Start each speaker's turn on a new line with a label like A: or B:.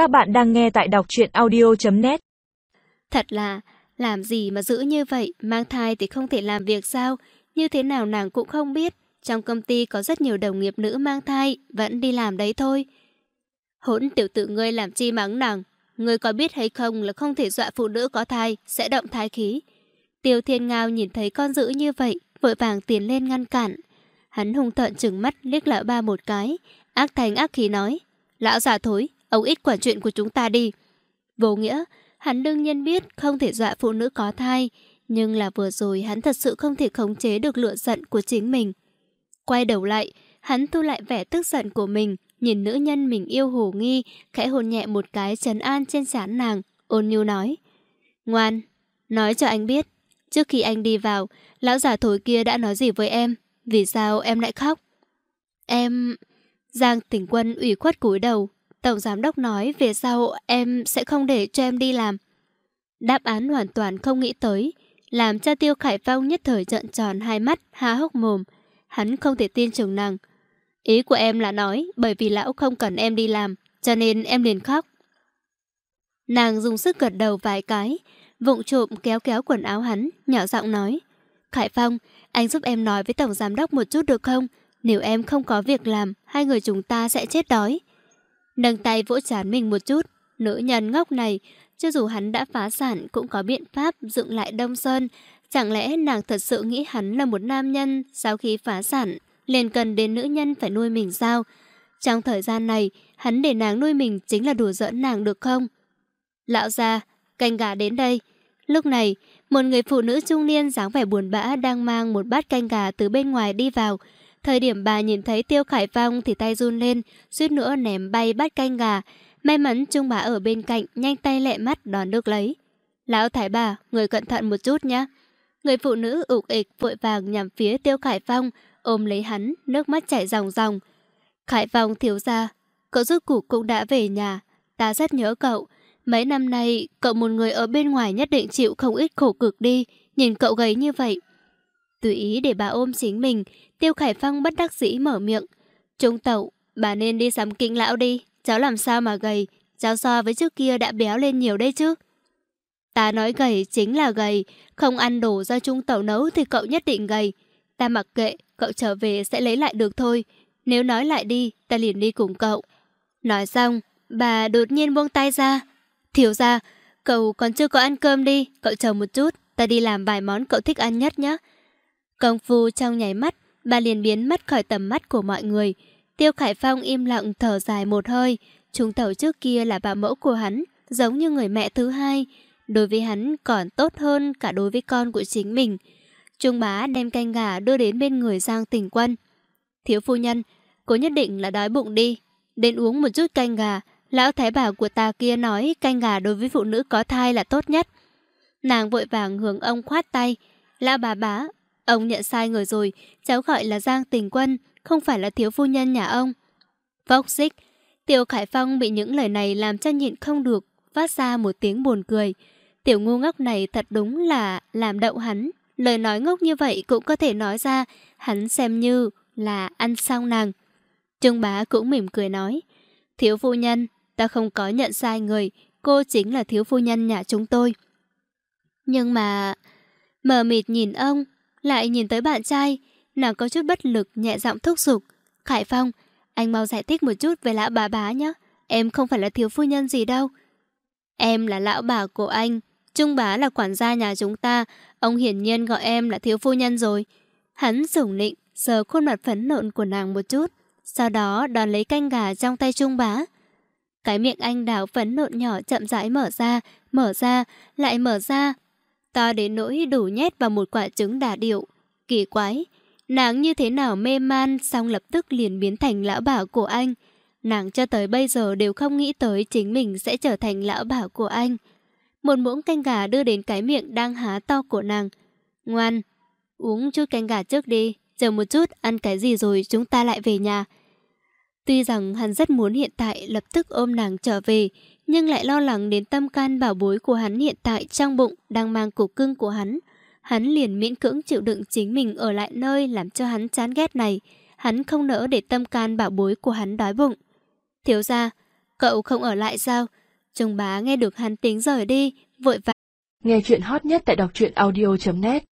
A: Các bạn đang nghe tại đọc truyện audio.net
B: Thật là, làm gì mà giữ như vậy, mang thai thì không thể làm việc sao? Như thế nào nàng cũng không biết. Trong công ty có rất nhiều đồng nghiệp nữ mang thai, vẫn đi làm đấy thôi. Hỗn tiểu tử ngươi làm chi mắng nàng. Ngươi có biết hay không là không thể dọa phụ nữ có thai, sẽ động thai khí. Tiêu thiên ngao nhìn thấy con dữ như vậy, vội vàng tiến lên ngăn cản. Hắn hung tợn trừng mắt liếc lão ba một cái, ác thành ác khí nói. Lão già thối, ông ít quản chuyện của chúng ta đi. Vô nghĩa, hắn đương nhiên biết không thể dọa phụ nữ có thai, nhưng là vừa rồi hắn thật sự không thể khống chế được lựa giận của chính mình. Quay đầu lại, hắn thu lại vẻ tức giận của mình, nhìn nữ nhân mình yêu hồ nghi, khẽ hôn nhẹ một cái trấn an trên trán nàng, ôn nhu nói. Ngoan, nói cho anh biết, trước khi anh đi vào, lão già thối kia đã nói gì với em, vì sao em lại khóc? Em... Giang tỉnh quân ủy khuất cúi đầu, Tổng giám đốc nói về sau em sẽ không để cho em đi làm. Đáp án hoàn toàn không nghĩ tới, làm cho Tiêu Khải Phong nhất thời trợn tròn hai mắt, há hốc mồm. Hắn không thể tin trường nàng. Ý của em là nói bởi vì lão không cần em đi làm, cho nên em liền khóc. Nàng dùng sức gật đầu vài cái, vụng trộm kéo kéo quần áo hắn, nhỏ giọng nói. Khải Phong, anh giúp em nói với Tổng Giám đốc một chút được không? Nếu em không có việc làm, hai người chúng ta sẽ chết đói. Nâng tay vỗ chán mình một chút, nữ nhân ngốc này, cho dù hắn đã phá sản cũng có biện pháp dựng lại Đông Sơn. Chẳng lẽ nàng thật sự nghĩ hắn là một nam nhân sau khi phá sản, liền cần đến nữ nhân phải nuôi mình sao? Trong thời gian này, hắn để nàng nuôi mình chính là đùa giỡn nàng được không? Lão gia, canh gà đến đây. Lúc này, một người phụ nữ trung niên dáng vẻ buồn bã đang mang một bát canh gà từ bên ngoài đi vào. Thời điểm bà nhìn thấy Tiêu Khải Phong thì tay run lên, suýt nữa ném bay bát canh gà. May mắn Trung bà ở bên cạnh, nhanh tay lẹ mắt đón được lấy. Lão Thái bà, người cẩn thận một chút nhé. Người phụ nữ ục ịch vội vàng nhằm phía Tiêu Khải Phong, ôm lấy hắn, nước mắt chảy ròng ròng. Khải Phong thiếu ra, cậu rốt cuộc cũng đã về nhà. Ta rất nhớ cậu. Mấy năm nay, cậu một người ở bên ngoài nhất định chịu không ít khổ cực đi, nhìn cậu gầy như vậy. Tùy ý để bà ôm chính mình, Tiêu Khải Phong bất đắc dĩ mở miệng. Trung tẩu, bà nên đi sắm kinh lão đi, cháu làm sao mà gầy, cháu so với trước kia đã béo lên nhiều đây chứ. Ta nói gầy chính là gầy, không ăn đồ do Trung tẩu nấu thì cậu nhất định gầy. Ta mặc kệ, cậu trở về sẽ lấy lại được thôi. Nếu nói lại đi, ta liền đi cùng cậu. Nói xong, bà đột nhiên buông tay ra. Thiếu ra, cậu còn chưa có ăn cơm đi, cậu chờ một chút, ta đi làm vài món cậu thích ăn nhất nhé. Công phu trong nháy mắt, bà liền biến mất khỏi tầm mắt của mọi người. Tiêu Khải Phong im lặng thở dài một hơi. Trung tàu trước kia là bà mẫu của hắn, giống như người mẹ thứ hai. Đối với hắn còn tốt hơn cả đối với con của chính mình. Trung bá đem canh gà đưa đến bên người Giang Tình Quân. Thiếu phu nhân, cô nhất định là đói bụng đi. Đến uống một chút canh gà. Lão thái bảo của ta kia nói canh gà đối với phụ nữ có thai là tốt nhất. Nàng vội vàng hướng ông khoát tay. Lão bà bá, Ông nhận sai người rồi, cháu gọi là Giang Tình Quân, không phải là thiếu phu nhân nhà ông. Vóc xích, Tiểu Khải Phong bị những lời này làm cho nhịn không được, phát ra một tiếng buồn cười. Tiểu ngu ngốc này thật đúng là làm đậu hắn. Lời nói ngốc như vậy cũng có thể nói ra, hắn xem như là ăn xong nàng. Trương bá cũng mỉm cười nói, thiếu phu nhân, ta không có nhận sai người, cô chính là thiếu phu nhân nhà chúng tôi. Nhưng mà... Mờ mịt nhìn ông, lại nhìn tới bạn trai, nàng có chút bất lực nhẹ giọng thúc giục. Khải Phong, anh mau giải thích một chút về lão bà bá nhé. Em không phải là thiếu phu nhân gì đâu. Em là lão bà của anh. Trung bá là quản gia nhà chúng ta. Ông hiển nhiên gọi em là thiếu phu nhân rồi. Hắn sủng nịnh, sờ khuôn mặt phấn nộn của nàng một chút. Sau đó đòn lấy canh gà trong tay Trung bá. Cái miệng anh đào phấn nộn nhỏ chậm rãi mở ra, mở ra, lại mở ra, ta đến nỗi đủ nhét vào một quả trứng đà điệu. Kỳ quái, nàng như thế nào mê man xong lập tức liền biến thành lão bảo của anh. Nàng cho tới bây giờ đều không nghĩ tới chính mình sẽ trở thành lão bảo của anh. Một muỗng canh gà đưa đến cái miệng đang há to của nàng. Ngoan, uống chút canh gà trước đi, chờ một chút ăn cái gì rồi chúng ta lại về nhà. Tuy rằng hắn rất muốn hiện tại lập tức ôm nàng trở về, nhưng lại lo lắng đến tâm can bảo bối của hắn hiện tại trong bụng đang mang cục cưng của hắn. Hắn liền miễn cưỡng chịu đựng chính mình ở lại nơi làm cho hắn chán ghét này. Hắn không nỡ để tâm can bảo bối của hắn đói bụng. Thiếu ra, Cậu không ở lại sao? Trung bá nghe được hắn tính rời đi, vội vã.
A: Nghe chuyện hot nhất tại đọc truyện audio.net